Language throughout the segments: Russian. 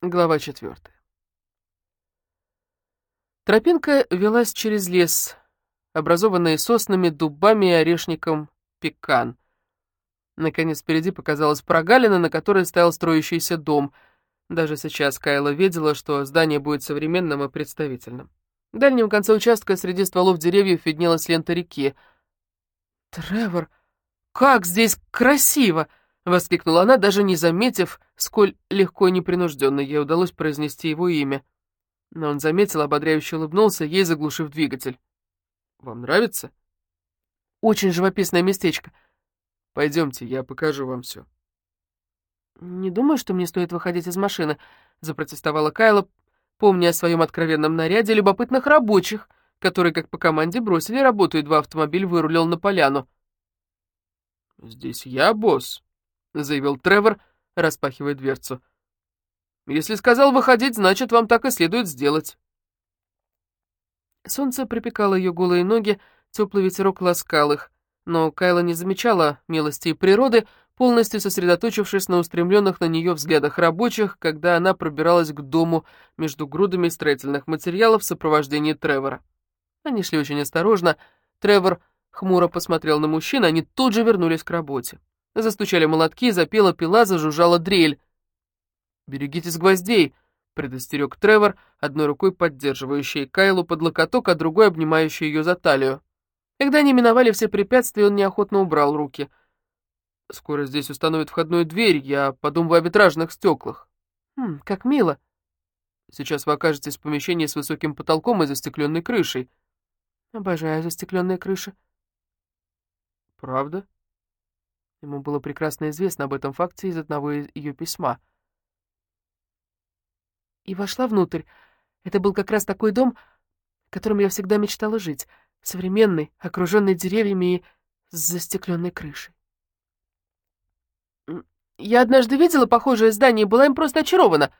Глава четвертая. Тропинка велась через лес, образованный соснами, дубами и орешником пекан. Наконец впереди показалась прогалина, на которой стоял строящийся дом. Даже сейчас Кайла видела, что здание будет современным и представительным. В дальнем конце участка среди стволов деревьев виднелась лента реки. «Тревор, как здесь красиво!» — воскликнула она, даже не заметив, сколь легко и непринужденно ей удалось произнести его имя. Но он заметил, ободряюще улыбнулся, ей заглушив двигатель. «Вам нравится?» «Очень живописное местечко. Пойдемте, я покажу вам все». «Не думаю, что мне стоит выходить из машины», — запротестовала Кайла, помня о своем откровенном наряде любопытных рабочих, которые, как по команде, бросили работу, едва автомобиль вырулил на поляну. «Здесь я босс», — заявил Тревор, распахивая дверцу. «Если сказал выходить, значит, вам так и следует сделать». Солнце припекало ее голые ноги, теплый ветерок ласкал их, но Кайла не замечала милости природы, полностью сосредоточившись на устремленных на нее взглядах рабочих, когда она пробиралась к дому между грудами строительных материалов в сопровождении Тревора. Они шли очень осторожно. Тревор хмуро посмотрел на мужчин, они тут же вернулись к работе. Застучали молотки, запела пила, зажужжала дрель. «Берегитесь гвоздей», — предостерег Тревор, одной рукой поддерживающий Кайлу под локоток, а другой обнимающий ее за талию. Когда они миновали все препятствия, он неохотно убрал руки. «Скоро здесь установят входную дверь, я подумываю о витражных стеклах». «Хм, как мило». «Сейчас вы окажетесь в помещении с высоким потолком и застекленной крышей». «Обожаю застекленные крыши». «Правда?» Ему было прекрасно известно об этом факте из одного ее письма. И вошла внутрь. Это был как раз такой дом, в котором я всегда мечтала жить. Современный, окруженный деревьями и с застекленной крышей. Я однажды видела похожее здание и была им просто очарована.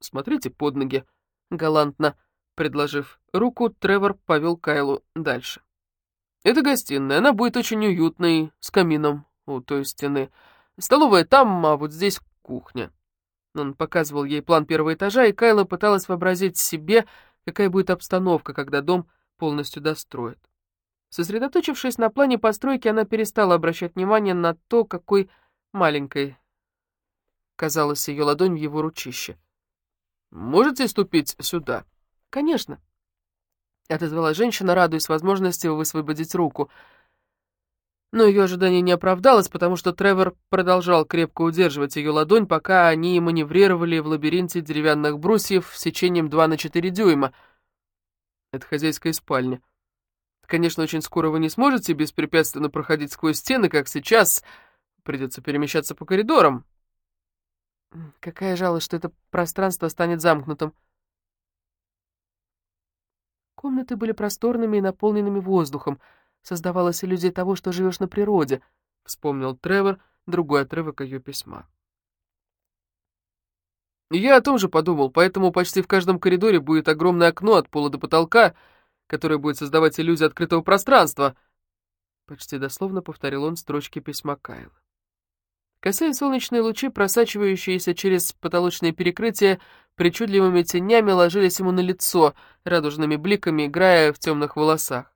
Смотрите под ноги. Галантно предложив руку, Тревор повел Кайлу дальше. Это гостиная, она будет очень уютной, с камином у той стены. Столовая там, а вот здесь кухня. Он показывал ей план первого этажа, и Кайла пыталась вообразить себе, какая будет обстановка, когда дом полностью достроят. Сосредоточившись на плане постройки, она перестала обращать внимание на то, какой маленькой казалась ее ладонь в его ручище. «Можете ступить сюда?» «Конечно», — отозвала женщина, радуясь возможности высвободить руку — но ее ожидание не оправдалось, потому что Тревор продолжал крепко удерживать ее ладонь, пока они маневрировали в лабиринте деревянных брусьев с сечением 2 на 4 дюйма. Это хозяйская спальня. Конечно, очень скоро вы не сможете беспрепятственно проходить сквозь стены, как сейчас. Придется перемещаться по коридорам. Какая жалость, что это пространство станет замкнутым. Комнаты были просторными и наполненными воздухом — Создавалась иллюзия того, что живешь на природе», — вспомнил Тревор другой отрывок ее письма. «Я о том же подумал, поэтому почти в каждом коридоре будет огромное окно от пола до потолка, которое будет создавать иллюзию открытого пространства», — почти дословно повторил он строчки письма Кайла. Косые солнечные лучи, просачивающиеся через потолочные перекрытия, причудливыми тенями ложились ему на лицо, радужными бликами играя в темных волосах.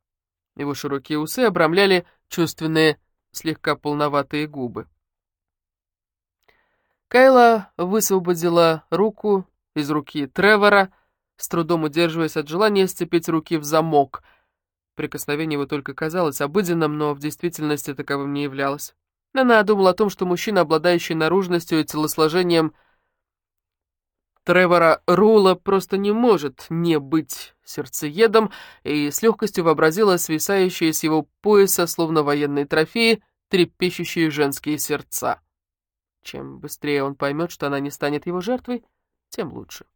Его широкие усы обрамляли чувственные, слегка полноватые губы. Кайла высвободила руку из руки Тревора, с трудом удерживаясь от желания сцепить руки в замок. Прикосновение его только казалось обыденным, но в действительности таковым не являлось. Она думала о том, что мужчина, обладающий наружностью и телосложением Тревора Рула просто не может не быть сердцеедом, и с легкостью вообразила свисающие с его пояса, словно военные трофеи, трепещущие женские сердца. Чем быстрее он поймет, что она не станет его жертвой, тем лучше.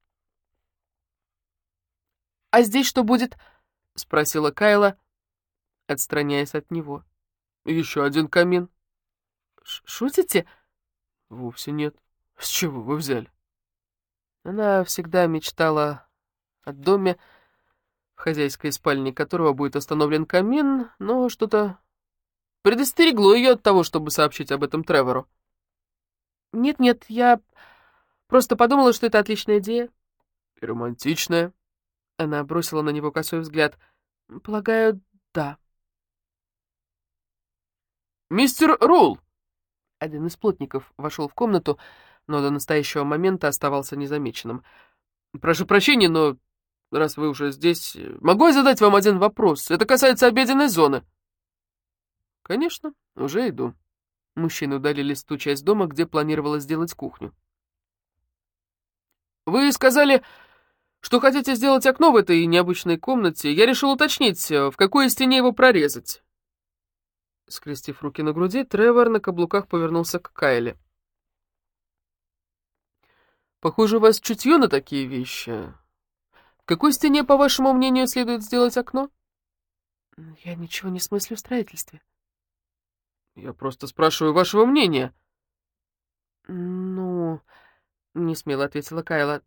«А здесь что будет?» — спросила Кайла, отстраняясь от него. «Еще один камин». «Шутите?» «Вовсе нет. С чего вы взяли?» Она всегда мечтала о доме, в хозяйской спальне которого будет установлен камин, но что-то предостерегло ее от того, чтобы сообщить об этом Тревору. «Нет-нет, я Просто подумала, что это отличная идея». «И романтичная». Она бросила на него косой взгляд. «Полагаю, да». «Мистер Рул!» Один из плотников вошел в комнату, но до настоящего момента оставался незамеченным. «Прошу прощения, но раз вы уже здесь, могу я задать вам один вопрос? Это касается обеденной зоны». «Конечно, уже иду». Мужчины удалились в ту часть дома, где планировалось сделать кухню. «Вы сказали, что хотите сделать окно в этой необычной комнате. Я решил уточнить, в какой стене его прорезать». Скрестив руки на груди, Тревор на каблуках повернулся к Кайле. «Похоже, у вас чутье на такие вещи. В какой стене, по вашему мнению, следует сделать окно?» «Я ничего не смыслю в строительстве». «Я просто спрашиваю вашего мнения». «Ну...» — несмело ответила Кайла.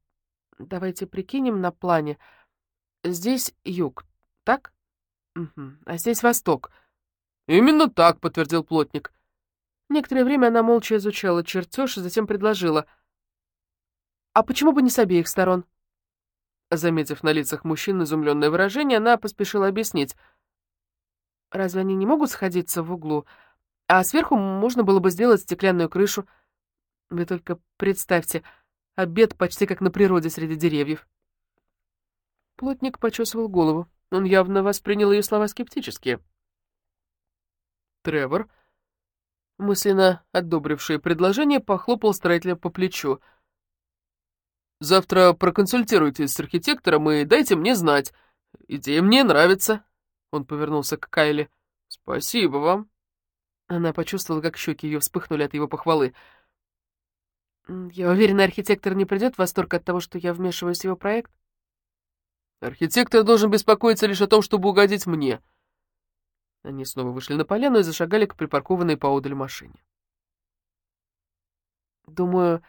«Давайте прикинем на плане. Здесь юг, так? Угу. А здесь восток». «Именно так», — подтвердил плотник. Некоторое время она молча изучала чертеж и затем предложила. «А почему бы не с обеих сторон?» Заметив на лицах мужчин изумленное выражение, она поспешила объяснить. «Разве они не могут сходиться в углу? А сверху можно было бы сделать стеклянную крышу. Вы только представьте, обед почти как на природе среди деревьев». Плотник почесывал голову. Он явно воспринял ее слова скептически. Тревор, мысленно одобривший предложение, похлопал строителя по плечу. «Завтра проконсультируйтесь с архитектором и дайте мне знать. Идея мне нравится». Он повернулся к Кайле. «Спасибо вам». Она почувствовала, как щеки ее вспыхнули от его похвалы. «Я уверена, архитектор не придет в восторг от того, что я вмешиваюсь в его проект?» «Архитектор должен беспокоиться лишь о том, чтобы угодить мне», они снова вышли на поляну и зашагали к припаркованной поодаль машине. «Думаю,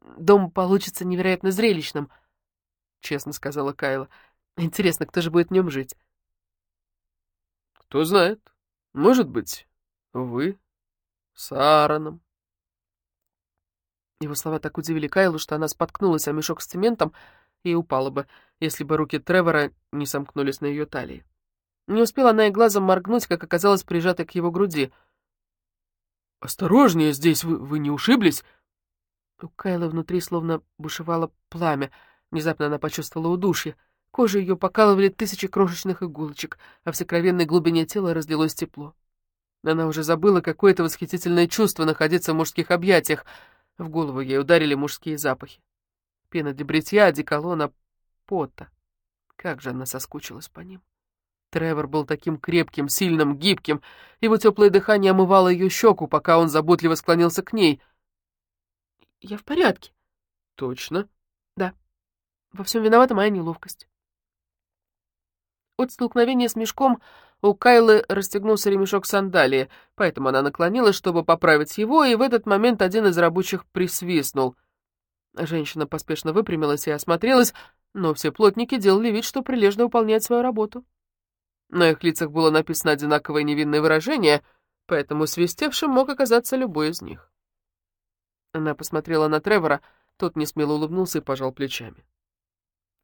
дом получится невероятно зрелищным», — честно сказала Кайла. «Интересно, кто же будет в нем жить?» «Кто знает. Может быть, вы с Аароном». Его слова так удивили Кайлу, что она споткнулась о мешок с цементом и упала бы, если бы руки Тревора не сомкнулись на ее талии. Не успела она и глазом моргнуть, как оказалось прижатой к его груди. «Осторожнее здесь, вы, вы не ушиблись?» У Кайлы внутри словно бушевало пламя. Внезапно она почувствовала удушье. Кожу ее покалывали тысячи крошечных иголочек, а в сокровенной глубине тела разлилось тепло. Она уже забыла какое-то восхитительное чувство находиться в мужских объятиях. В голову ей ударили мужские запахи. Пена для бритья, одеколона, пота. Как же она соскучилась по ним. Тревор был таким крепким, сильным, гибким. Его теплое дыхание омывало ее щеку, пока он заботливо склонился к ней. «Я в порядке». «Точно?» «Да. Во всем виновата моя неловкость». От столкновения с мешком у Кайлы расстегнулся ремешок сандалии, поэтому она наклонилась, чтобы поправить его, и в этот момент один из рабочих присвистнул. Женщина поспешно выпрямилась и осмотрелась, но все плотники делали вид, что прилежно выполняют свою работу. На их лицах было написано одинаковое невинное выражение, поэтому свистевшим мог оказаться любой из них. Она посмотрела на Тревора, тот несмело улыбнулся и пожал плечами.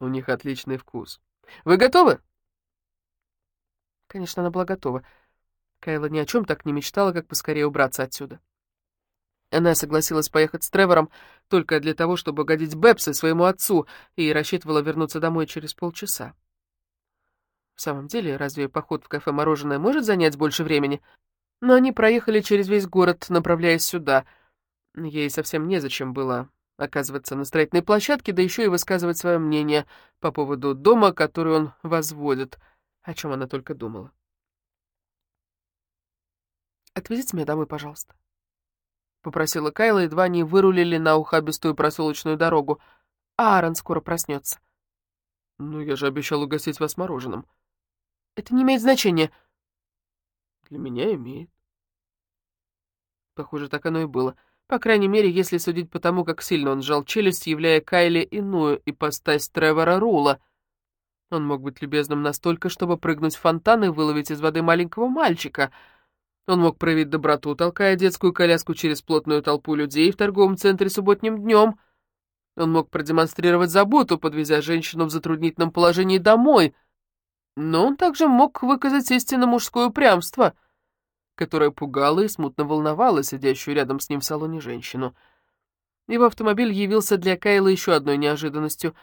У них отличный вкус. Вы готовы? Конечно, она была готова. Кайла ни о чем так не мечтала, как поскорее убраться отсюда. Она согласилась поехать с Тревором только для того, чтобы угодить Бэпсу, своему отцу, и рассчитывала вернуться домой через полчаса. В самом деле, разве поход в кафе «Мороженое» может занять больше времени? Но они проехали через весь город, направляясь сюда. Ей совсем незачем было оказываться на строительной площадке, да еще и высказывать свое мнение по поводу дома, который он возводит, о чем она только думала. «Отвезите меня домой, пожалуйста», — попросила Кайла, едва они вырулили на ухабистую проселочную дорогу. «Аарон скоро проснется». «Ну, я же обещал угостить вас мороженым», это не имеет значения. Для меня имеет. Похоже, так оно и было. По крайней мере, если судить по тому, как сильно он сжал челюсть, являя Кайле иную ипостась Тревора Рула. Он мог быть любезным настолько, чтобы прыгнуть в фонтан и выловить из воды маленького мальчика. Он мог проявить доброту, толкая детскую коляску через плотную толпу людей в торговом центре субботним днем. Он мог продемонстрировать заботу, подвезя женщину в затруднительном положении домой, но он также мог выказать истинно мужское упрямство, которое пугало и смутно волновало сидящую рядом с ним в салоне женщину. Его автомобиль явился для Кайла еще одной неожиданностью.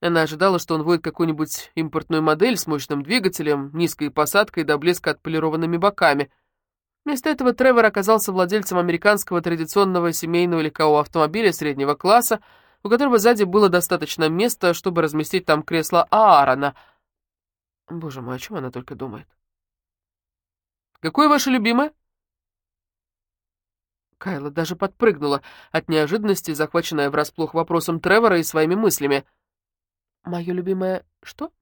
Она ожидала, что он водит какую-нибудь импортную модель с мощным двигателем, низкой посадкой до блеска отполированными боками. Вместо этого Тревор оказался владельцем американского традиционного семейного легкового автомобиля среднего класса, у которого сзади было достаточно места, чтобы разместить там кресло Аарона. Боже мой, о чем она только думает? «Какое ваше любимое?» Кайла даже подпрыгнула от неожиданности, захваченная врасплох вопросом Тревора и своими мыслями. «Мое любимое что?»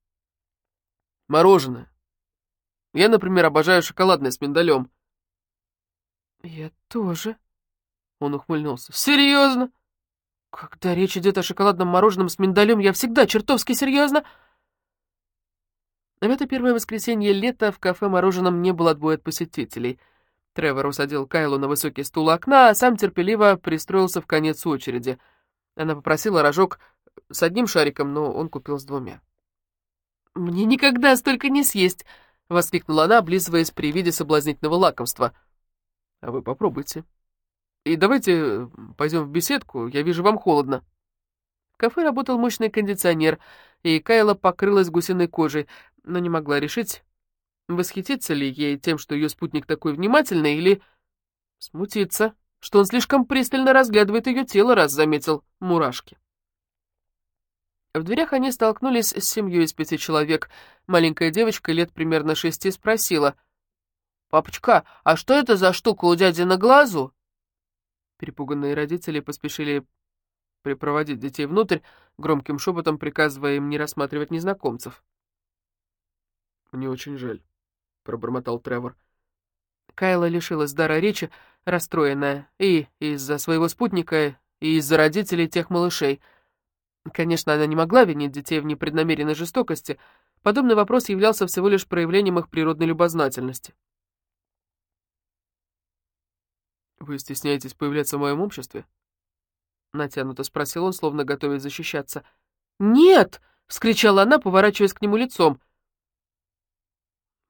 «Мороженое. Я, например, обожаю шоколадное с миндалем». «Я тоже», — он ухмыльнулся. «Серьезно?» Когда речь идет о шоколадном мороженом с миндалем, я всегда чертовски серьезно. В это первое воскресенье лета в кафе мороженом не было отбоя от посетителей. Тревор усадил Кайлу на высокий стул окна, а сам терпеливо пристроился в конец очереди. Она попросила рожок с одним шариком, но он купил с двумя. «Мне никогда столько не съесть!» — воскликнула она, облизываясь при виде соблазнительного лакомства. «А вы попробуйте», и давайте пойдем в беседку, я вижу, вам холодно». В кафе работал мощный кондиционер, и Кайла покрылась гусиной кожей, но не могла решить, восхититься ли ей тем, что ее спутник такой внимательный, или смутиться, что он слишком пристально разглядывает ее тело, раз заметил мурашки. В дверях они столкнулись с семьей из пяти человек. Маленькая девочка лет примерно шести спросила. «Папочка, а что это за штука у дяди на глазу?» Перепуганные родители поспешили припроводить детей внутрь, громким шепотом приказывая им не рассматривать незнакомцев. «Мне очень жаль», — пробормотал Тревор. Кайла лишилась дара речи, расстроенная и из-за своего спутника, и из-за родителей тех малышей. Конечно, она не могла винить детей в непреднамеренной жестокости. Подобный вопрос являлся всего лишь проявлением их природной любознательности. «Вы стесняетесь появляться в моем обществе?» Натянуто спросил он, словно готовясь защищаться. «Нет!» — вскричала она, поворачиваясь к нему лицом.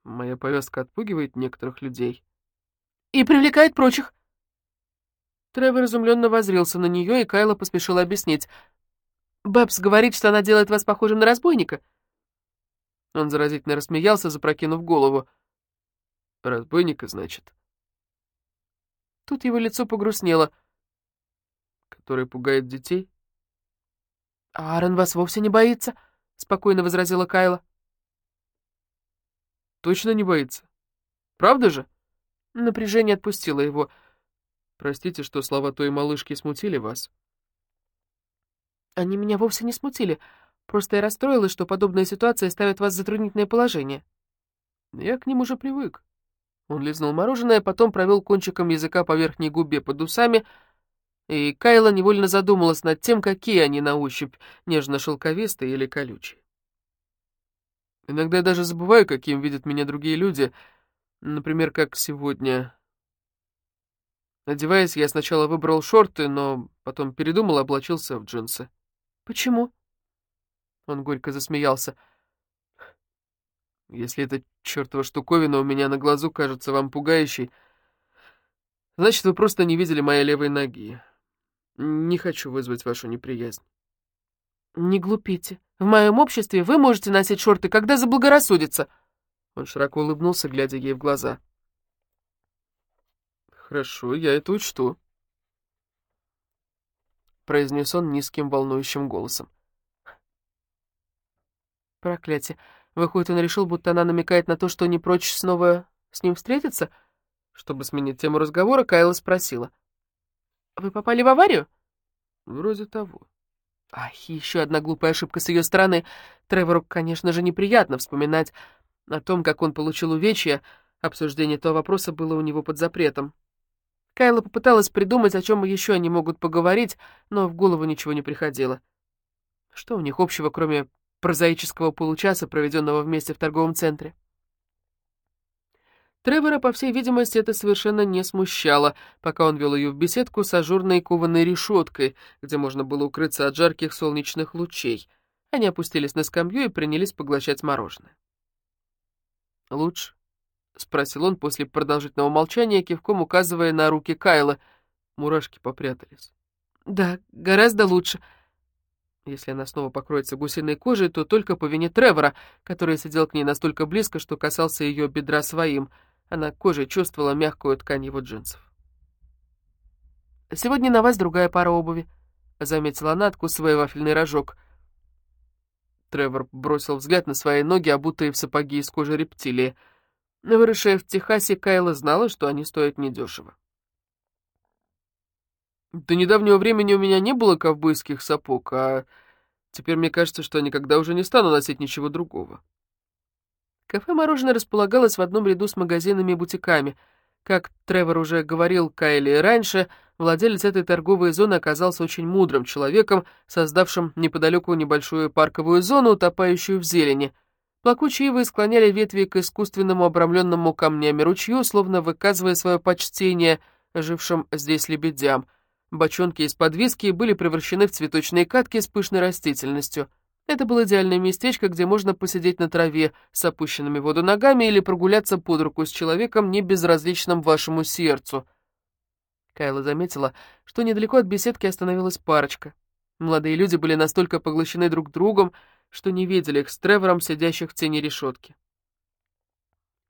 «Моя повестка отпугивает некоторых людей». «И привлекает прочих». Тревор изумленно возрился на нее, и Кайла поспешила объяснить. «Бэбс говорит, что она делает вас похожим на разбойника». Он заразительно рассмеялся, запрокинув голову. «Разбойника, значит?» Тут его лицо погрустнело. «Который пугает детей?» «Аарон вас вовсе не боится», — спокойно возразила Кайла. «Точно не боится? Правда же?» Напряжение отпустило его. «Простите, что слова той малышки смутили вас». «Они меня вовсе не смутили. Просто я расстроилась, что подобная ситуация ставит вас в затруднительное положение». «Я к ним уже привык. Он лизнул мороженое, потом провел кончиком языка по верхней губе под усами, и Кайла невольно задумалась над тем, какие они на ощупь, нежно-шелковистые или колючие. Иногда я даже забываю, каким видят меня другие люди, например, как сегодня. Одеваясь, я сначала выбрал шорты, но потом передумал и облачился в джинсы. «Почему?» Он горько засмеялся. Если эта чертова штуковина у меня на глазу кажется вам пугающей, значит, вы просто не видели моей левой ноги. Не хочу вызвать вашу неприязнь. Не глупите. В моем обществе вы можете носить шорты, когда заблагорассудится. Он широко улыбнулся, глядя ей в глаза. Хорошо, я это учту. Произнес он низким волнующим голосом. Проклятие. Выходит, он решил, будто она намекает на то, что не прочь снова с ним встретиться? Чтобы сменить тему разговора, Кайла спросила. «Вы попали в аварию?» «Вроде того». Ах, еще одна глупая ошибка с ее стороны. Тревору, конечно же, неприятно вспоминать о том, как он получил увечья. Обсуждение этого вопроса было у него под запретом. Кайла попыталась придумать, о чем еще они могут поговорить, но в голову ничего не приходило. Что у них общего, кроме прозаического получаса, проведенного вместе в торговом центре. Тревора, по всей видимости, это совершенно не смущало, пока он вел ее в беседку с ажурной кованой решеткой, где можно было укрыться от жарких солнечных лучей. Они опустились на скамью и принялись поглощать мороженое. «Лучше?» — спросил он после продолжительного молчания, кивком указывая на руки Кайла. Мурашки попрятались. «Да, гораздо лучше», если она снова покроется гусиной кожей, то только по вине Тревора, который сидел к ней настолько близко, что касался ее бедра своим. Она кожей чувствовала мягкую ткань его джинсов. «Сегодня на вас другая пара обуви», — заметила она, откусывая вафельный рожок. Тревор бросил взгляд на свои ноги, обутые в сапоги из кожи рептилии. Выросшая в Техасе, Кайла знала, что они стоят недешево. До недавнего времени у меня не было ковбойских сапог, а теперь мне кажется, что никогда уже не стану носить ничего другого. Кафе-мороженое располагалось в одном ряду с магазинами и бутиками. Как Тревор уже говорил Кайли раньше, владелец этой торговой зоны оказался очень мудрым человеком, создавшим неподалеку небольшую парковую зону, утопающую в зелени. Плакучие ивы склоняли ветви к искусственному обрамленному камнями ручью, словно выказывая свое почтение жившим здесь лебедям — Бочонки из-под виски были превращены в цветочные катки с пышной растительностью. Это было идеальное местечко, где можно посидеть на траве с опущенными воду ногами или прогуляться под руку с человеком, не безразличным вашему сердцу. Кайла заметила, что недалеко от беседки остановилась парочка. Молодые люди были настолько поглощены друг другом, что не видели их с Тревором, сидящих в тени решетки.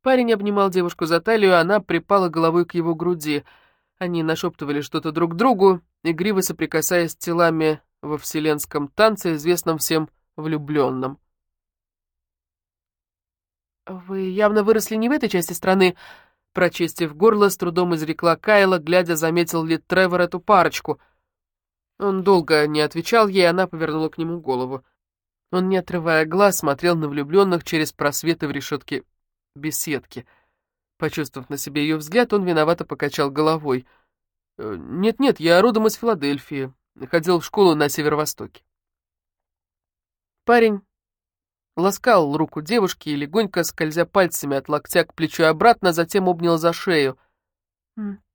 Парень обнимал девушку за талию, а она припала головой к его груди — они нашептывали что-то друг другу, игриво соприкасаясь телами во вселенском танце, известном всем влюбленным. «Вы явно выросли не в этой части страны», — прочистив горло, с трудом изрекла Кайла, глядя, заметил ли Тревор эту парочку. Он долго не отвечал ей, она повернула к нему голову. Он, не отрывая глаз, смотрел на влюбленных через просветы в решетке беседки — Почувствовав на себе ее взгляд, он виновато покачал головой. «Э, «Нет-нет, я родом из Филадельфии. Ходил в школу на северо-востоке». Парень ласкал руку девушки и легонько, скользя пальцами от локтя к плечу и обратно, затем обнял за шею.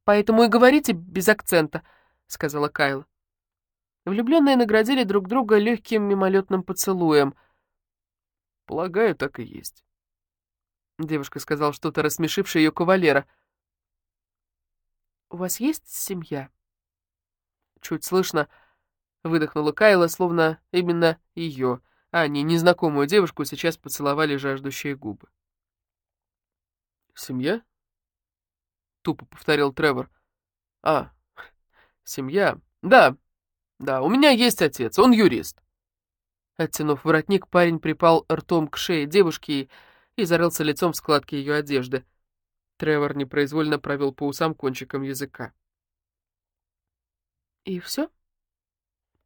«Поэтому и говорите без акцента», — сказала Кайла. Влюбленные наградили друг друга легким мимолетным поцелуем. «Полагаю, так и есть». Девушка сказала что-то, рассмешившее ее кавалера. «У вас есть семья?» Чуть слышно выдохнула Кайла, словно именно ее, а не незнакомую девушку, сейчас поцеловали жаждущие губы. «Семья?» — тупо повторил Тревор. «А, семья? Да, да, у меня есть отец, он юрист». Оттянув воротник, парень припал ртом к шее девушки и зарылся лицом в складки ее одежды. Тревор непроизвольно провел по усам кончиком языка. «И все?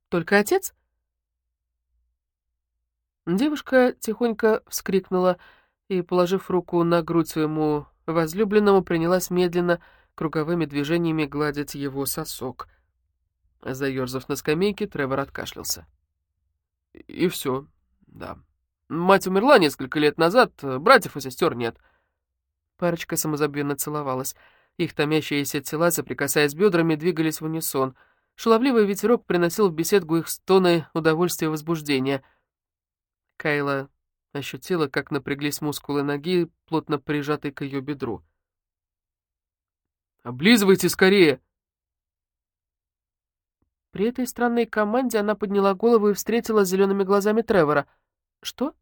Только отец?» Девушка тихонько вскрикнула и, положив руку на грудь своему возлюбленному, принялась медленно круговыми движениями гладить его сосок. Заерзав на скамейке, Тревор откашлялся. «И все, да». Мать умерла несколько лет назад, братьев и сестер нет». Парочка самозабвенно целовалась. Их томящиеся тела, соприкасаясь бедрами, двигались в унисон. Шаловливый ветерок приносил в беседку их стоны удовольствия и возбуждения. Кайла ощутила, как напряглись мускулы ноги, плотно прижатой к ее бедру. «Облизывайте скорее!» При этой странной команде она подняла голову и встретила зелеными глазами Тревора. «Что?»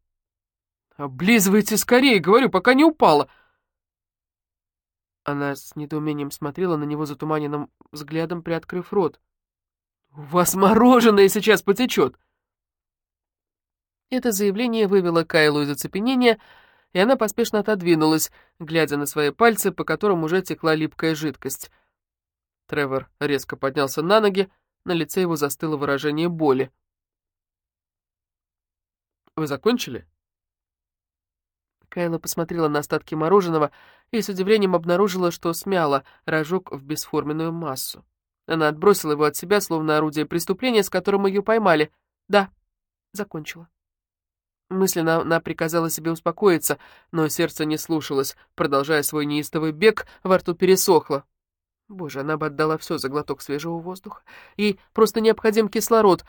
«Облизывайте скорее, говорю, пока не упала!» Она с недоумением смотрела на него затуманенным взглядом, приоткрыв рот. «У вас мороженое сейчас потечет!» Это заявление вывело Кайлу из оцепенения, и она поспешно отодвинулась, глядя на свои пальцы, по которым уже текла липкая жидкость. Тревор резко поднялся на ноги, на лице его застыло выражение боли. «Вы закончили?» Кайла посмотрела на остатки мороженого и с удивлением обнаружила, что смяла рожок в бесформенную массу. Она отбросила его от себя, словно орудие преступления, с которым ее поймали. Да, закончила. Мысленно она приказала себе успокоиться, но сердце не слушалось. Продолжая свой неистовый бег, во рту пересохло. Боже, она бы отдала все за глоток свежего воздуха. Ей просто необходим кислород,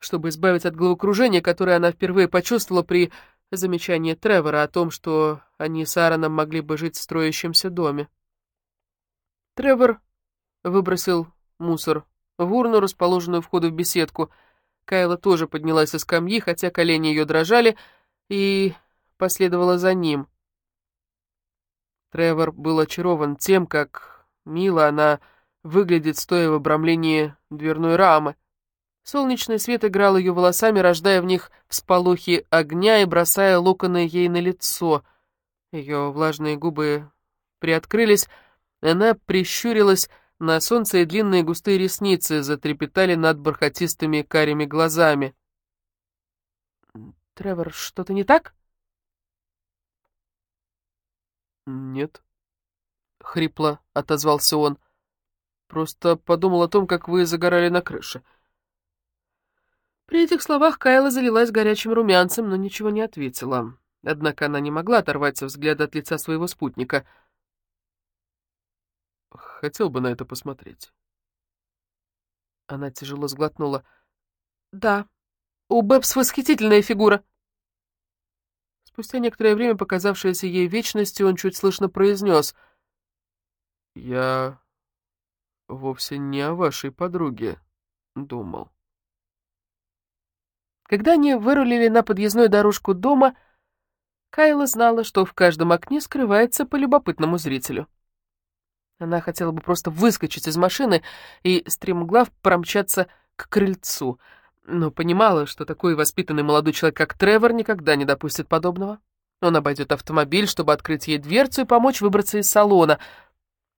чтобы избавиться от головокружения, которое она впервые почувствовала при замечании Тревора о том, что они с Аароном могли бы жить в строящемся доме. Тревор выбросил мусор в урну, расположенную в входа в беседку. Кайла тоже поднялась со скамьи, хотя колени ее дрожали, и последовала за ним. Тревор был очарован тем, как мило она выглядит, стоя в обрамлении дверной рамы. Солнечный свет играл ее волосами, рождая в них всполохи огня и бросая локоны ей на лицо. Ее влажные губы приоткрылись, она прищурилась на солнце, и длинные густые ресницы затрепетали над бархатистыми карими глазами. «Тревор, что-то не так?» «Нет», — хрипло отозвался он. «Просто подумал о том, как вы загорали на крыше». При этих словах Кайла залилась горячим румянцем, но ничего не ответила. Однако она не могла оторваться взгляд от лица своего спутника. «Хотел бы на это посмотреть». Она тяжело сглотнула. «Да, у Бэбс восхитительная фигура». Спустя некоторое время, показавшееся ей вечностью, он чуть слышно произнес. «Я вовсе не о вашей подруге думал». Когда они вырулили на подъездную дорожку дома, Кайла знала, что в каждом окне скрывается по любопытному зрителю. Она хотела бы просто выскочить из машины и стремглав промчаться к крыльцу, но понимала, что такой воспитанный молодой человек, как Тревор, никогда не допустит подобного. Он обойдет автомобиль, чтобы открыть ей дверцу и помочь выбраться из салона.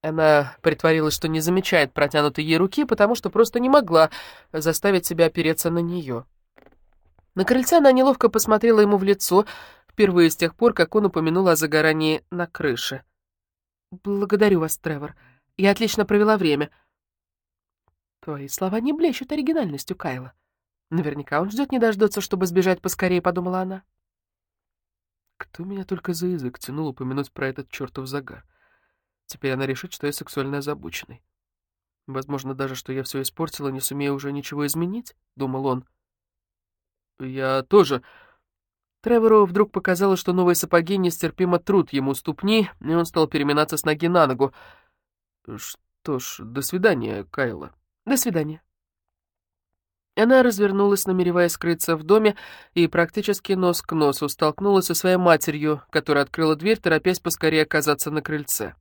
Она притворилась, что не замечает протянутой ей руки, потому что просто не могла заставить себя опереться на нее. На крыльце она неловко посмотрела ему в лицо, впервые с тех пор, как он упомянул о загорании на крыше. «Благодарю вас, Тревор. Я отлично провела время». Твои слова не блещут оригинальностью, Кайла. Наверняка он ждет не дождется, чтобы сбежать поскорее, подумала она. Кто меня только за язык тянул упомянуть про этот чертов загар? Теперь она решит, что я сексуально озабоченный. Возможно, даже, что я все испортила, не сумею уже ничего изменить, — думал он. «Я тоже...» Тревору вдруг показалось, что новые сапоги нестерпимо трут ему ступни, и он стал переминаться с ноги на ногу. «Что ж, до свидания, Кайла». «До свидания». Она развернулась, намереваясь скрыться в доме, и практически нос к носу столкнулась со своей матерью, которая открыла дверь, торопясь поскорее оказаться на крыльце.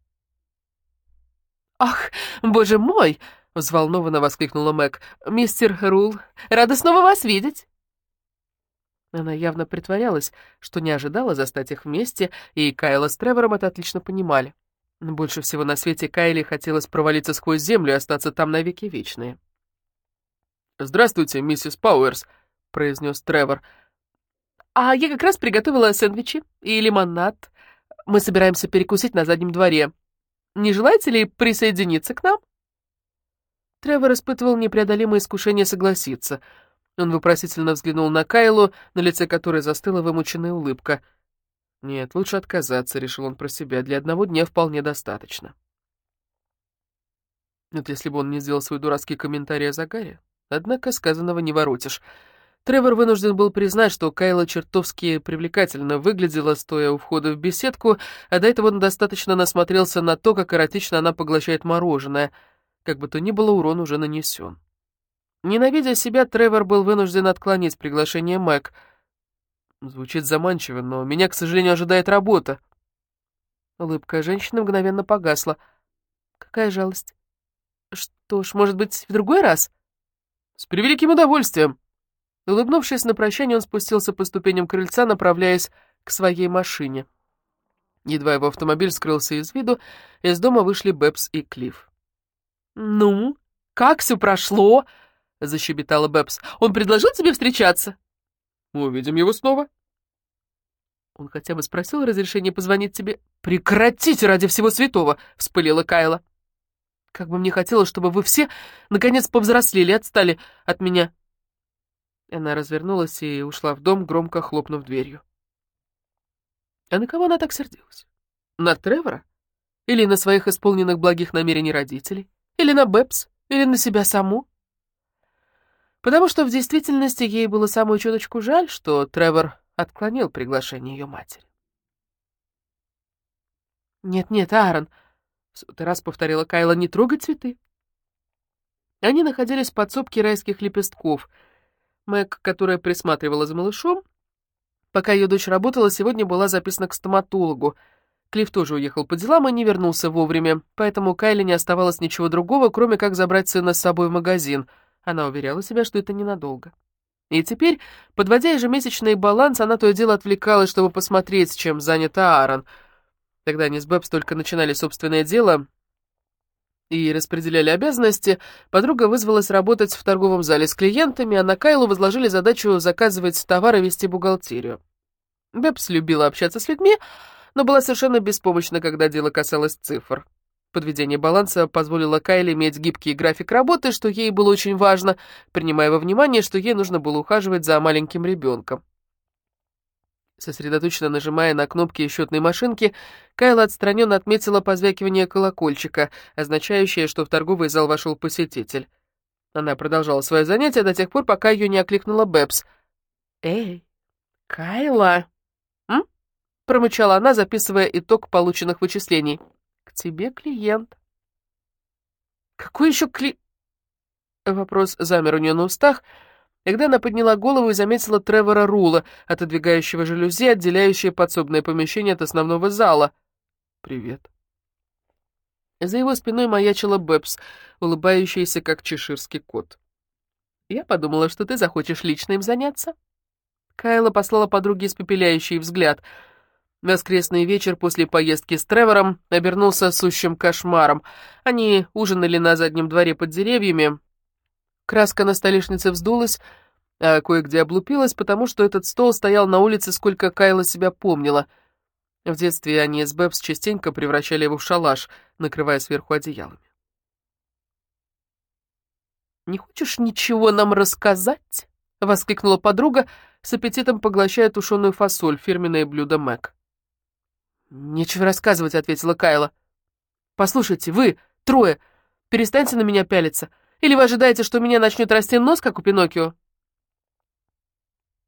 «Ах, боже мой!» — взволнованно воскликнула Мэг. «Мистер Рул, рада снова вас видеть!» Она явно притворялась, что не ожидала застать их вместе, и Кайла с Тревором это отлично понимали. Но больше всего на свете Кайле хотелось провалиться сквозь землю и остаться там навеки вечные. «Здравствуйте, миссис Пауэрс», — произнес Тревор. «А я как раз приготовила сэндвичи и лимонад. Мы собираемся перекусить на заднем дворе. Не желаете ли присоединиться к нам?» Тревор испытывал непреодолимое искушение согласиться — он вопросительно взглянул на Кайлу, на лице которой застыла вымученная улыбка. «Нет, лучше отказаться», — решил он про себя. «Для одного дня вполне достаточно». Вот если бы он не сделал свой дурацкий комментарий о Загаре. Однако сказанного не воротишь. Тревор вынужден был признать, что Кайла чертовски привлекательно выглядела, стоя у входа в беседку, а до этого он достаточно насмотрелся на то, как эротично она поглощает мороженое. Как бы то ни было, урон уже нанесен. Ненавидя себя, Тревор был вынужден отклонить приглашение Мэг. Звучит заманчиво, но меня, к сожалению, ожидает работа. Улыбка женщины мгновенно погасла. Какая жалость. Что ж, может быть, в другой раз? С превеликим удовольствием. Улыбнувшись на прощание, он спустился по ступеням крыльца, направляясь к своей машине. Едва его автомобиль скрылся из виду, из дома вышли Бэбс и Клифф. «Ну, как все прошло?» — защебетала Бэбс. «Он предложил тебе встречаться?» «Мы увидим его снова». «Он хотя бы спросил разрешения позвонить тебе?» «Прекратите ради всего святого!» — вспылила Кайла. «Как бы мне хотелось, чтобы вы все наконец повзрослели, отстали от меня». Она развернулась и ушла в дом, громко хлопнув дверью. А на кого она так сердилась? На Тревора? Или на своих исполненных благих намерений родителей? Или на Бэбс? Или на себя саму? Потому что в действительности ей было самую чуточку жаль, что Тревор отклонил приглашение ее матери. «Нет-нет, Аарон», — в сотый раз повторила Кайла, — «не трогай цветы». Они находились в подсобке райских лепестков. Мэг, которая присматривала за малышом, пока ее дочь работала, сегодня была записана к стоматологу. Клифф тоже уехал по делам и не вернулся вовремя, поэтому Кайле не оставалось ничего другого, кроме как забрать сына с собой в магазин. Она уверяла себя, что это ненадолго. И теперь, подводя ежемесячный баланс, она то и дело отвлекалась, чтобы посмотреть, чем занята Аарон. Тогда они с Бэбс только начинали собственное дело и распределяли обязанности, подруга вызвалась работать в торговом зале с клиентами, а на Кайлу возложили задачу заказывать товары и вести бухгалтерию. Бэбс любила общаться с людьми, но была совершенно беспомощна, когда дело касалось цифр. Подведение баланса позволило Кайле иметь гибкий график работы, что ей было очень важно, принимая во внимание, что ей нужно было ухаживать за маленьким ребенком. Сосредоточенно нажимая на кнопки счетной машинки, Кайла отстраненно отметила позвякивание колокольчика, означающее, что в торговый зал вошел посетитель. Она продолжала свое занятие до тех пор, пока ее не окликнула Бэбс. «Эй, Кайла!» Промычала она, записывая итог полученных вычислений. «К тебе клиент». «Какой еще кли...» Вопрос замер у нее на устах, — когда она подняла голову и заметила Тревора Рула, отодвигающего жалюзи, отделяющие подсобное помещение от основного зала. «Привет». За его спиной маячила Бэбс, улыбающаяся, как чеширский кот. «Я подумала, что ты захочешь лично им заняться». Кайла послала подруге испепеляющий взгляд. Воскресный вечер после поездки с Тревором обернулся сущим кошмаром. Они ужинали на заднем дворе под деревьями, Краска на столешнице вздулась, а кое-где облупилась, потому что этот стол стоял на улице, сколько Кайла себя помнила. В детстве они с Бэбс частенько превращали его в шалаш, накрывая сверху одеялами. «Не хочешь ничего нам рассказать?» — воскликнула подруга, с аппетитом поглощая тушеную фасоль, фирменное блюдо Мэг. «Нечего рассказывать», — ответила Кайла. «Послушайте, вы, трое, перестаньте на меня пялиться. Или вы ожидаете, что у меня начнет расти нос, как у Пиноккио?»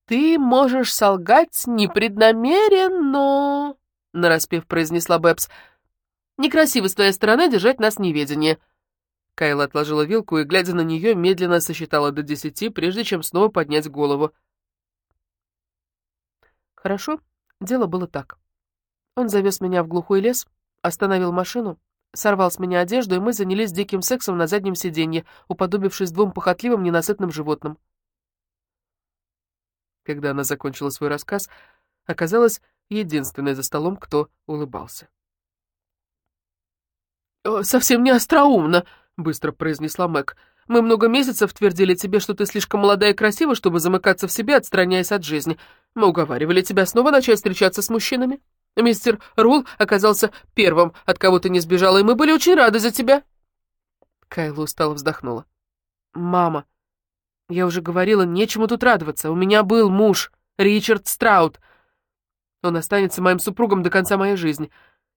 «Ты можешь солгать непреднамеренно», — нараспев произнесла Бэбс. «Некрасиво с твоей стороны держать нас в неведении». Кайла отложила вилку и, глядя на нее, медленно сосчитала до десяти, прежде чем снова поднять голову. Хорошо, дело было так. Он завез меня в глухой лес, остановил машину, сорвал с меня одежду, и мы занялись диким сексом на заднем сиденье, уподобившись двум похотливым ненасытным животным. Когда она закончила свой рассказ, оказалась единственной за столом, кто улыбался. «Совсем не остроумно», — быстро произнесла Мэг. «Мы много месяцев твердили тебе, что ты слишком молода и красива, чтобы замыкаться в себе, отстраняясь от жизни. Мы уговаривали тебя снова начать встречаться с мужчинами». Мистер Рул оказался первым, от кого ты не сбежала, и мы были очень рады за тебя. Кайла устало вздохнула. «Мама, я уже говорила, нечему тут радоваться. У меня был муж, Ричард Страут. Он останется моим супругом до конца моей жизни.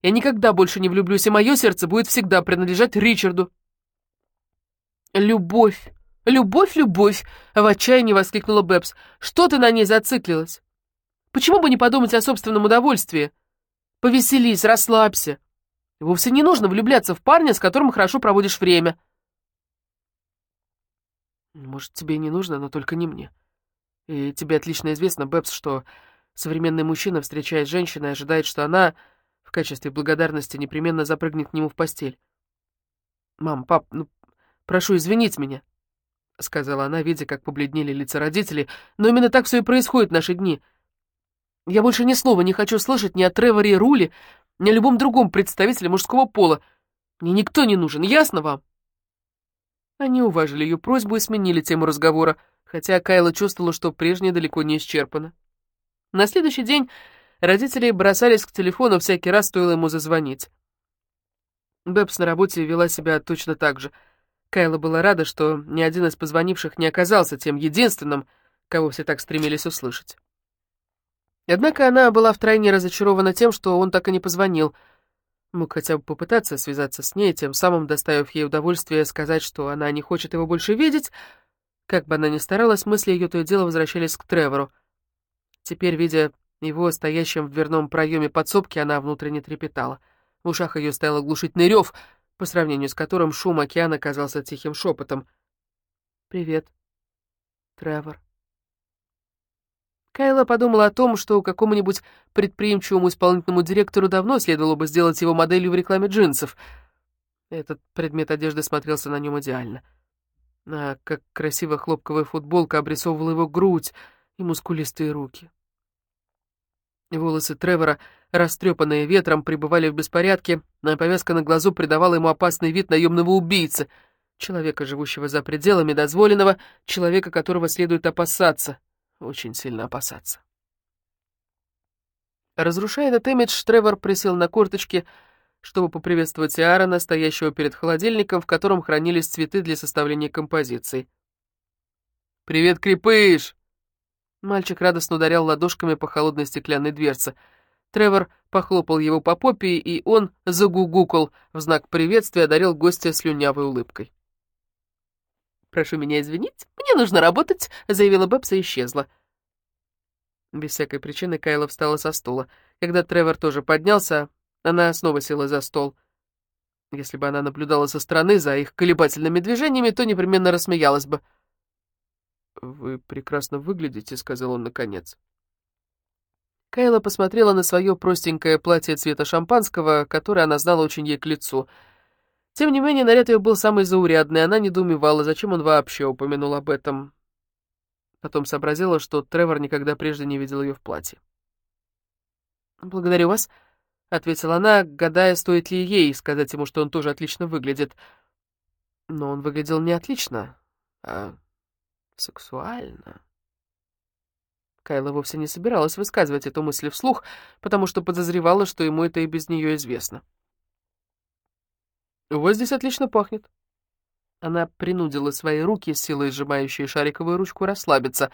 Я никогда больше не влюблюсь, и мое сердце будет всегда принадлежать Ричарду». «Любовь! Любовь, любовь!» — в отчаянии воскликнула Бэбс. «Что ты на ней зациклилась? Почему бы не подумать о собственном удовольствии?» Повеселись, расслабься. Вовсе не нужно влюбляться в парня, с которым хорошо проводишь время. Может, тебе и не нужно, но только не мне. И тебе отлично известно, Бэбс, что современный мужчина, встречаясь с женщиной, ожидает, что она в качестве благодарности непременно запрыгнет к нему в постель. «Мам, пап, ну, прошу извинить меня», — сказала она, видя, как побледнели лица родителей, «но именно так все и происходит в наши дни». Я больше ни слова не хочу слышать ни о Треворе Руле, ни о любом другом представителе мужского пола. Мне никто не нужен, ясно вам?» Они уважили ее просьбу и сменили тему разговора, хотя Кайла чувствовала, что прежнее далеко не исчерпано. На следующий день родители бросались к телефону, всякий раз стоило ему зазвонить. Бэбс на работе вела себя точно так же. Кайла была рада, что ни один из позвонивших не оказался тем единственным, кого все так стремились услышать. Однако она была втройне разочарована тем, что он так и не позвонил. Мог хотя бы попытаться связаться с ней, тем самым доставив ей удовольствие сказать, что она не хочет его больше видеть. Как бы она ни старалась, мысли ее то и дело возвращались к Тревору. Теперь, видя его стоящим в дверном проеме подсобки, она внутренне трепетала. В ушах ее стоял оглушительный рев, по сравнению с которым шум океана казался тихим шепотом. «Привет, Тревор». Кайла подумала о том, что какому-нибудь предприимчивому исполнительному директору давно следовало бы сделать его моделью в рекламе джинсов. Этот предмет одежды смотрелся на нем идеально. А как красиво хлопковая футболка обрисовывала его грудь и мускулистые руки. Волосы Тревора, растрепанные ветром, пребывали в беспорядке, а повязка на глазу придавала ему опасный вид наемного убийцы, человека, живущего за пределами дозволенного, человека, которого следует опасаться — очень сильно опасаться. Разрушая этот имидж, Тревор присел на корточки, чтобы поприветствовать Аарона, стоящего перед холодильником, в котором хранились цветы для составления композиций. «Привет, крепыш!» Мальчик радостно ударял ладошками по холодной стеклянной дверце. Тревор похлопал его по попе, и он загугукал в знак приветствия, одарил гостя слюнявой улыбкой. «Прошу меня извинить, мне нужно работать», — заявила Бэбс и исчезла. Без всякой причины Кайла встала со стула. Когда Тревор тоже поднялся, она снова села за стол. Если бы она наблюдала со стороны за их колебательными движениями, то непременно рассмеялась бы. «Вы прекрасно выглядите», — сказал он наконец. Кайла посмотрела на свое простенькое платье цвета шампанского, которое она знала очень ей к лицу — тем не менее, наряд ее был самый заурядный, она недоумевала, зачем он вообще упомянул об этом. Потом сообразила, что Тревор никогда прежде не видел ее в платье. «Благодарю вас», — ответила она, гадая, стоит ли ей сказать ему, что он тоже отлично выглядит. Но он выглядел не отлично, а сексуально. Кайла вовсе не собиралась высказывать эту мысль вслух, потому что подозревала, что ему это и без нее известно. «У вас здесь отлично пахнет». Она принудила свои руки, силой сжимающие шариковую ручку, расслабиться.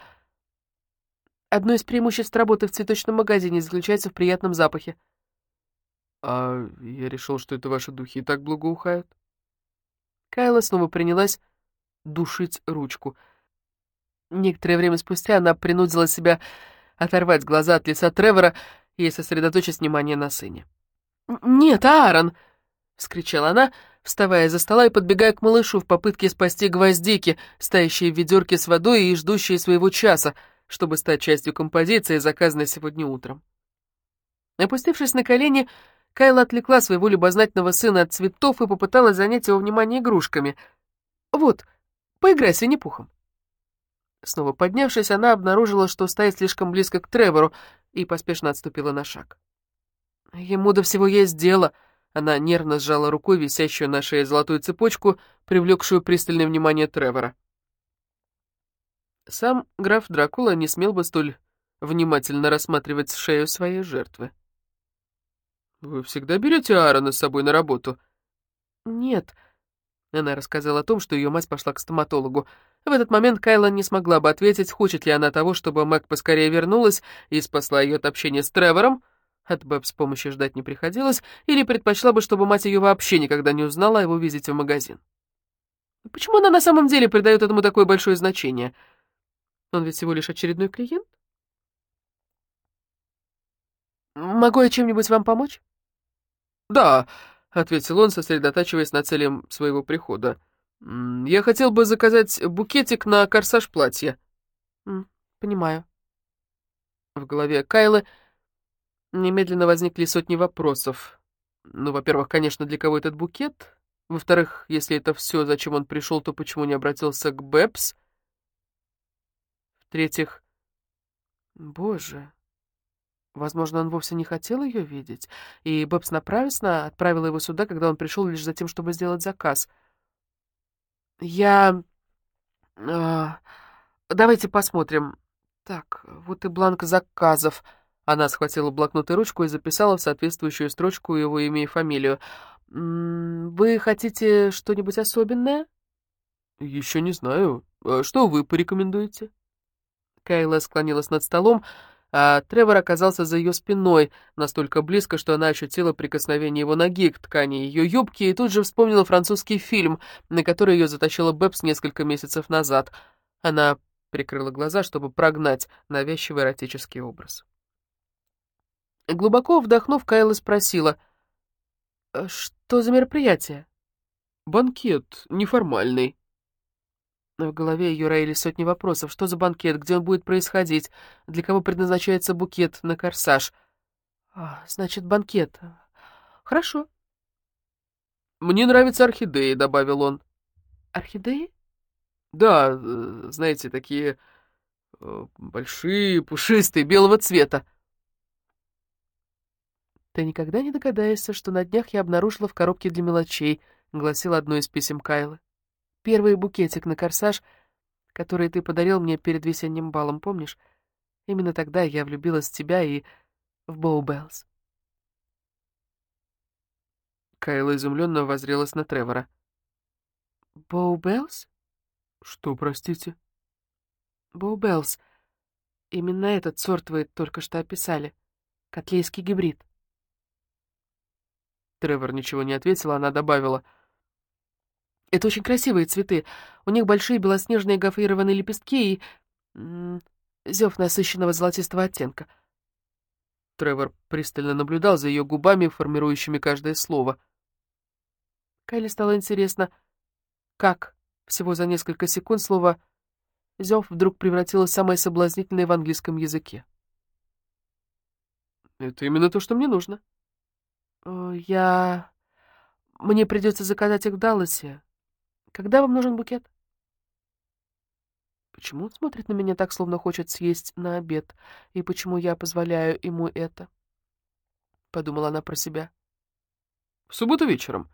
Одно из преимуществ работы в цветочном магазине заключается в приятном запахе. «А я решил, что это ваши духи так благоухают». Кайла снова принялась душить ручку. Некоторое время спустя она принудила себя оторвать глаза от лица Тревора и сосредоточить внимание на сыне. «Нет, Аарон!» — вскричала она, вставая за стола и подбегая к малышу в попытке спасти гвоздики, стоящие в ведерке с водой и ждущие своего часа, чтобы стать частью композиции, заказанной сегодня утром. Опустившись на колени, Кайла отвлекла своего любознательного сына от цветов и попыталась занять его внимание игрушками. «Вот, поиграй с Винни-Пухом». Снова поднявшись, она обнаружила, что стоит слишком близко к Тревору, и поспешно отступила на шаг. «Ему до всего есть дело», — она нервно сжала рукой висящую на шее золотую цепочку, привлекшую пристальное внимание Тревора. Сам граф Дракула не смел бы столь внимательно рассматривать шею своей жертвы. «Вы всегда берете Аарона с собой на работу?» «Нет», — она рассказала о том, что ее мать пошла к стоматологу. В этот момент Кайла не смогла бы ответить, хочет ли она того, чтобы Мэг поскорее вернулась и спасла ее от общения с Тревором, от Бэбс помощи ждать не приходилось, или предпочла бы, чтобы мать ее вообще никогда не узнала о его визите в магазин. Почему она на самом деле придает этому такое большое значение? Он ведь всего лишь очередной клиент. «Могу я чем-нибудь вам помочь?» «Да», — ответил он, сосредотачиваясь на цели своего прихода. «Я хотел бы заказать букетик на корсаж платья». «Понимаю». В голове Кайлы Немедленно возникли сотни вопросов. Ну, во-первых, конечно, для кого этот букет? Во-вторых, если это все, зачем он пришел, то почему не обратился к Бэбс? В-третьих, боже, возможно, он вовсе не хотел ее видеть, и Бэбс направенно отправила его сюда, когда он пришел лишь за тем, чтобы сделать заказ. Я... Э, давайте посмотрим. Так, вот и бланк заказов. Она схватила блокнот и ручку и записала в соответствующую строчку его имя и фамилию. «Вы хотите что-нибудь особенное?» «Еще не знаю. А что вы порекомендуете?» Кайла склонилась над столом, а Тревор оказался за ее спиной, настолько близко, что она ощутила прикосновение его ноги к ткани ее юбки и тут же вспомнила французский фильм, на который ее затащила Бэбс несколько месяцев назад. Она прикрыла глаза, чтобы прогнать навязчивый эротический образ. Глубоко вдохнув, Кайла спросила, «Э, «Что за мероприятие?» «Банкет неформальный». В голове ее роили сотни вопросов. Что за банкет? Где он будет происходить? Для кого предназначается букет на корсаж? А, значит, банкет. Хорошо. «Мне нравятся орхидеи», — добавил он. «Орхидеи?» «Да, э, знаете, такие э, большие, пушистые, белого цвета». «Ты никогда не догадаешься, что на днях я обнаружила в коробке для мелочей», — гласил одно из писем Кайлы. «Первый букетик на корсаж, который ты подарил мне перед весенним балом, помнишь? Именно тогда я влюбилась в тебя и в Боу Беллс». Кайла изумленно воззрелась на Тревора. «Боу Беллс?» «Что, простите?» «Боу Беллс. Именно этот сорт вы только что описали. Котлейский гибрид». Тревор ничего не ответила, она добавила. «Это очень красивые цветы. У них большие белоснежные гофрированные лепестки и... зев насыщенного золотистого оттенка». Тревор пристально наблюдал за ее губами, формирующими каждое слово. Кайле стало интересно, как всего за несколько секунд слово «зев» вдруг превратилось в самое соблазнительное в английском языке. «Это именно то, что мне нужно», «Я... Мне придется заказать их в Далласе. Когда вам нужен букет?» Почему он смотрит на меня так, словно хочет съесть на обед, и почему я позволяю ему это? Подумала она про себя. В субботу вечером.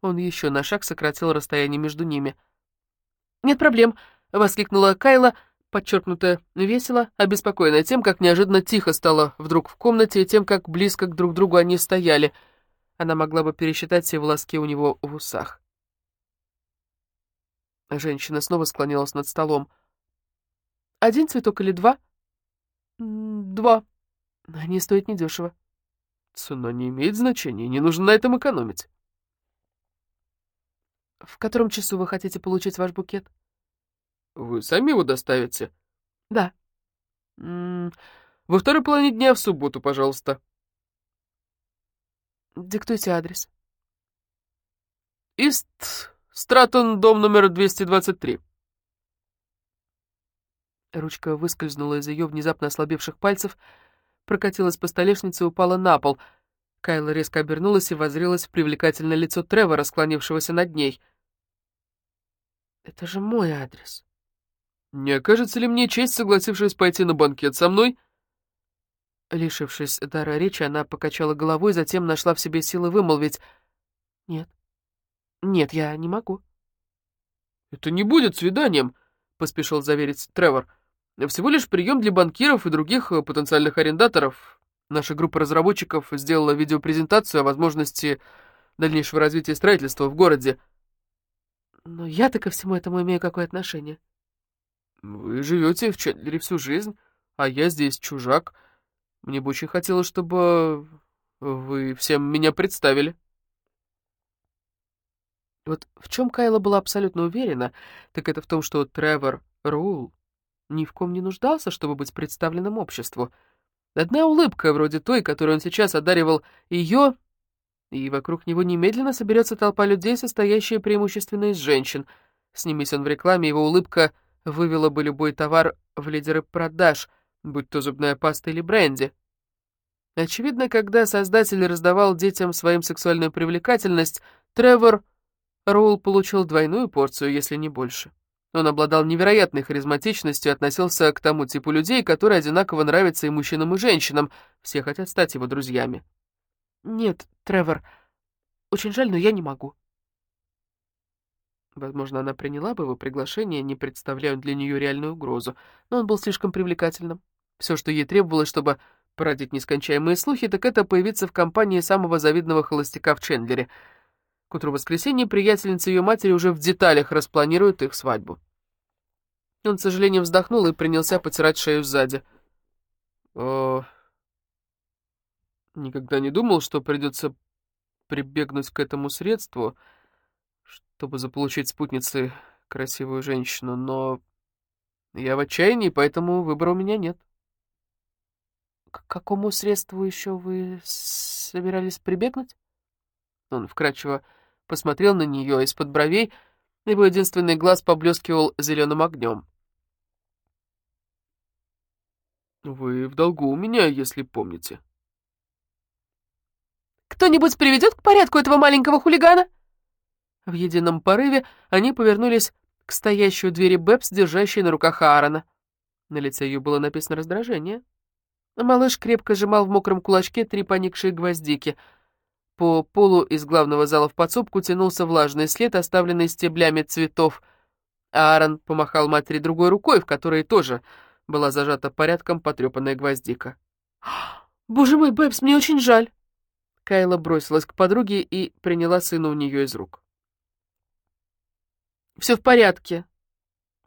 Он еще на шаг сократил расстояние между ними. «Нет проблем!» — воскликнула Кайла, подчеркнуто весело, обеспокоенная тем, как неожиданно тихо стало вдруг в комнате и тем, как близко к друг другу они стояли. Она могла бы пересчитать все волоски у него в усах. Женщина снова склонилась над столом. «Один цветок или два?» «Два. Они стоят недешево». «Цена не имеет значения, не нужно на этом экономить». «В котором часу вы хотите получить ваш букет?» Вы сами его доставите? Да. М -м во второй половине дня в субботу, пожалуйста. Диктуйте адрес. Ист Стратон, дом номер 223. Ручка выскользнула из ее внезапно ослабевших пальцев, прокатилась по столешнице и упала на пол. Кайла резко обернулась и воззрелась в привлекательное лицо Тревора, склонившегося над ней. «Это же мой адрес». «Не окажется ли мне честь, согласившись пойти на банкет со мной?» Лишившись дара речи, она покачала головой, затем нашла в себе силы вымолвить. «Нет, нет, я не могу». «Это не будет свиданием», — поспешил заверить Тревор. «Всего лишь прием для банкиров и других э, потенциальных арендаторов. Наша группа разработчиков сделала видеопрезентацию о возможности дальнейшего развития строительства в городе». «Но я-то ко всему этому имею какое отношение?» Вы живете в Чендлере всю жизнь, а я здесь чужак. Мне бы очень хотелось, чтобы вы всем меня представили. Вот в чем Кайла была абсолютно уверена, так это в том, что Тревор Рул ни в ком не нуждался, чтобы быть представленным обществу. Одна улыбка, вроде той, которую он сейчас одаривал ее, и вокруг него немедленно соберется толпа людей, состоящая преимущественно из женщин. Снимись он в рекламе, его улыбка — вывела бы любой товар в лидеры продаж, будь то зубная паста или бренди. Очевидно, когда создатель раздавал детям своим сексуальную привлекательность, Тревор Роул получил двойную порцию, если не больше. Он обладал невероятной харизматичностью и относился к тому типу людей, которые одинаково нравятся и мужчинам, и женщинам. Все хотят стать его друзьями. «Нет, Тревор, очень жаль, но я не могу», Возможно, она приняла бы его приглашение, не представляя для нее реальную угрозу, но он был слишком привлекательным. Все, что ей требовалось, чтобы породить нескончаемые слухи, так это появиться в компании самого завидного холостяка в Чендлере. К утру воскресенья приятельница ее матери уже в деталях распланирует их свадьбу. Он, с сожалением, вздохнул и принялся потирать шею сзади. О... Никогда не думал, что придется прибегнуть к этому средству, чтобы заполучить спутницы красивую женщину, но я в отчаянии, поэтому выбора у меня нет. К какому средству еще вы собирались прибегнуть? Он вкрадчиво посмотрел на нее из-под бровей, его единственный глаз поблескивал зеленым огнем. «Вы в долгу у меня, если помните». «Кто-нибудь приведет к порядку этого маленького хулигана?» В едином порыве они повернулись к стоящей у двери Бэбс, держащей на руках Аарона. На лице ее было написано раздражение. Малыш крепко сжимал в мокром кулачке три поникшие гвоздики. По полу из главного зала в подсобку тянулся влажный след, оставленный стеблями цветов. Аарон помахал матери другой рукой, в которой тоже была зажата порядком потрепанная гвоздика. «Боже мой, Бэбс, мне очень жаль!» Кайла бросилась к подруге и приняла сына у нее из рук. «Все в порядке.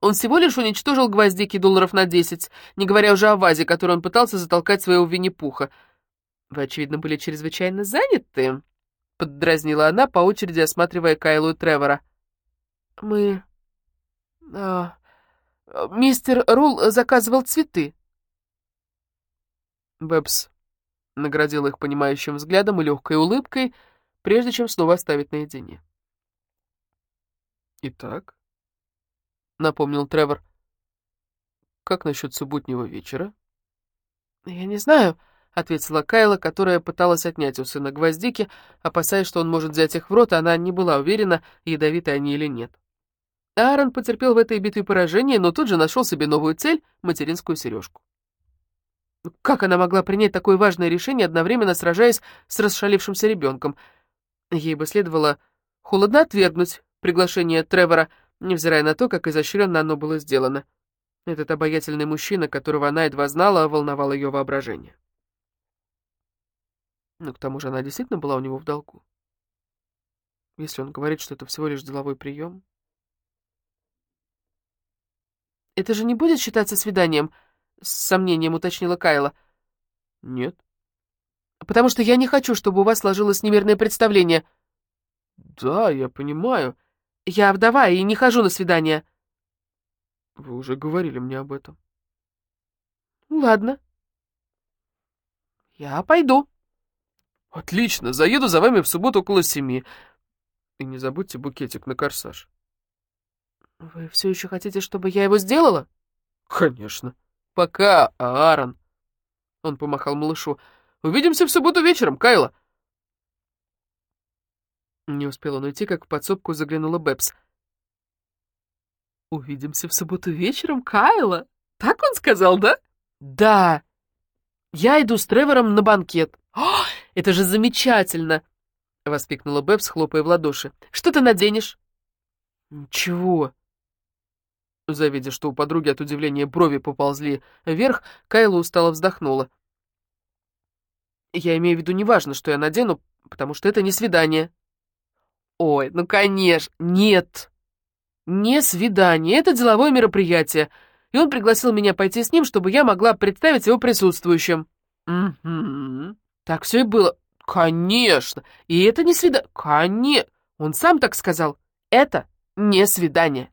Он всего лишь уничтожил гвоздики долларов на десять, не говоря уже о вазе, которую он пытался затолкать своего Винни-Пуха. Вы, очевидно, были чрезвычайно заняты?» — поддразнила она, по очереди осматривая Кайлу и Тревора. «Мы... А... Мистер Рул заказывал цветы». Бэбс наградил их понимающим взглядом и легкой улыбкой, прежде чем снова оставить наедине. «Итак», — напомнил Тревор, — «как насчет субботнего вечера?» «Я не знаю», — ответила Кайла, которая пыталась отнять у сына гвоздики, опасаясь, что он может взять их в рот, а она не была уверена, ядовиты они или нет. Аарон потерпел в этой битве поражение, но тут же нашел себе новую цель — материнскую сережку. Как она могла принять такое важное решение, одновременно сражаясь с расшалившимся ребенком? Ей бы следовало холодно отвергнуть приглашение Тревора, невзирая на то, как изощренно оно было сделано. Этот обаятельный мужчина, которого она едва знала, волновал ее воображение. Но к тому же она действительно была у него в долгу. Если он говорит, что это всего лишь деловой прием. «Это же не будет считаться свиданием?» — с сомнением уточнила Кайла. «Нет». «Потому что я не хочу, чтобы у вас сложилось неверное представление». «Да, я понимаю», я вдова и не хожу на свидания. Вы уже говорили мне об этом. Ладно. Я пойду. Отлично, заеду за вами в субботу около семи. И не забудьте букетик на корсаж. Вы все еще хотите, чтобы я его сделала? Конечно. Пока, Аарон. Он помахал малышу. Увидимся в субботу вечером, Кайла. Не успел он уйти, как в подсобку заглянула Бэбс. «Увидимся в субботу вечером, Кайла?» Так он сказал, да? «Да. Я иду с Тревором на банкет». О, это же замечательно!» — воскликнула Бэбс, хлопая в ладоши. «Что ты наденешь?» «Ничего». Завидя, что у подруги от удивления брови поползли вверх, Кайла устало вздохнула. «Я имею в виду неважно, что я надену, потому что это не свидание». Ой, ну конечно, нет. Не свидание, это деловое мероприятие. И он пригласил меня пойти с ним, чтобы я могла представить его присутствующим. Угу. Так все и было. Конечно. И это не свидание. Конечно. Он сам так сказал. Это не свидание.